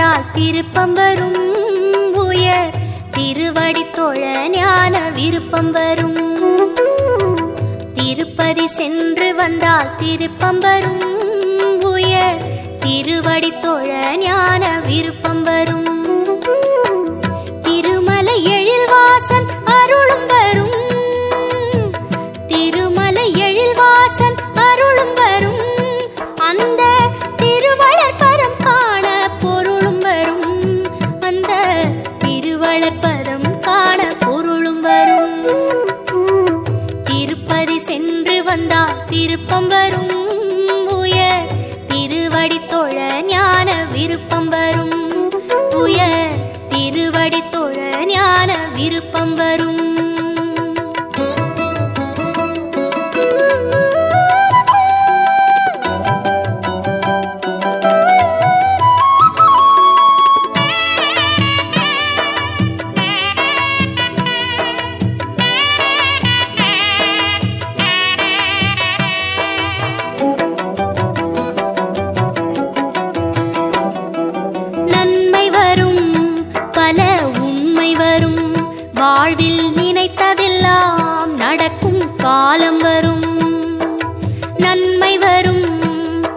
வந்தால் திருப்பம் வரும் உயர். திருவடி தொழ ஞான விருப்பம் வரும். திருப்பதி சென்று வந்தால் திருப்பம் வரும் உயர். திருவடி தொழ ஞான விருப்பம் வரும். விருப்பம் வரும் உயர். திருவடி தொழ ஞான விருப்பம் வரும் உயர். திருவடி தொழ ஞான விருப்பம் வரும் வாழ்வில் நினைத்ததெல்லாம் நடக்கும் காலம் வரும். நன்மை வரும்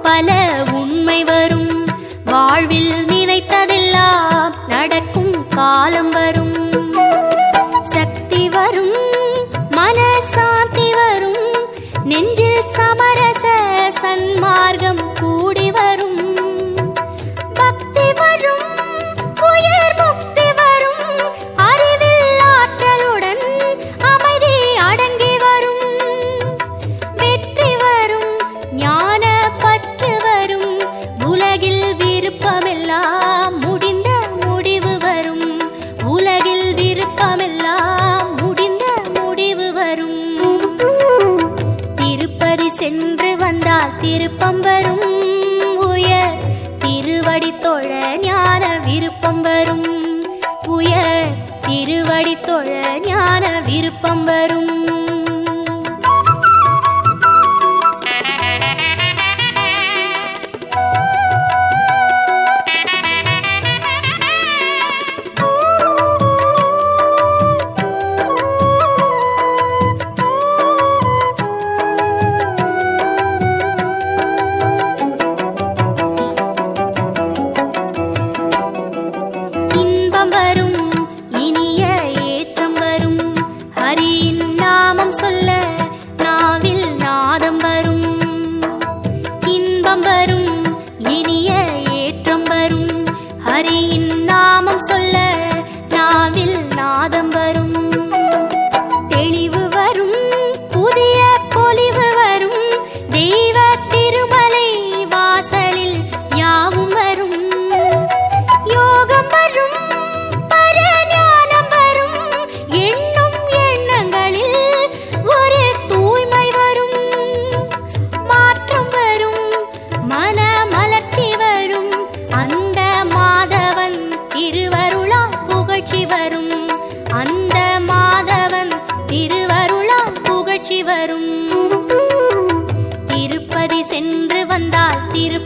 பல உண்மை வரும். வாழ்வில் நினைத்ததெல்லாம் நடக்கும் காலம் வரும். சக்தி வரும் மன சாந்தி வரும். நெஞ்சில் சமரச வந்தால் வரும் உயர். திருவடி தொழ ஞான விருப்பம் வரும் உயர். திருவடி தொழ ஞான விருப்பம் வரும்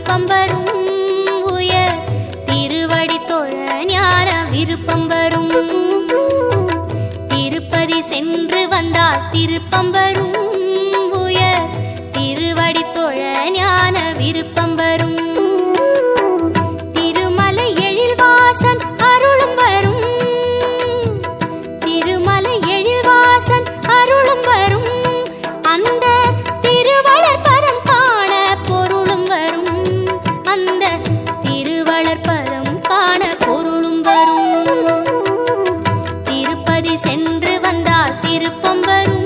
திருப்பம் வரும். உயர் திருவடி தொழ ஞான விருப்பம் வரும். திருப்பதி சென்று வந்தால் திருப்பம் வரும். சென்று வந்தார் திருப்பம்பரும்